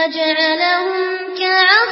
فجعلهم كعصف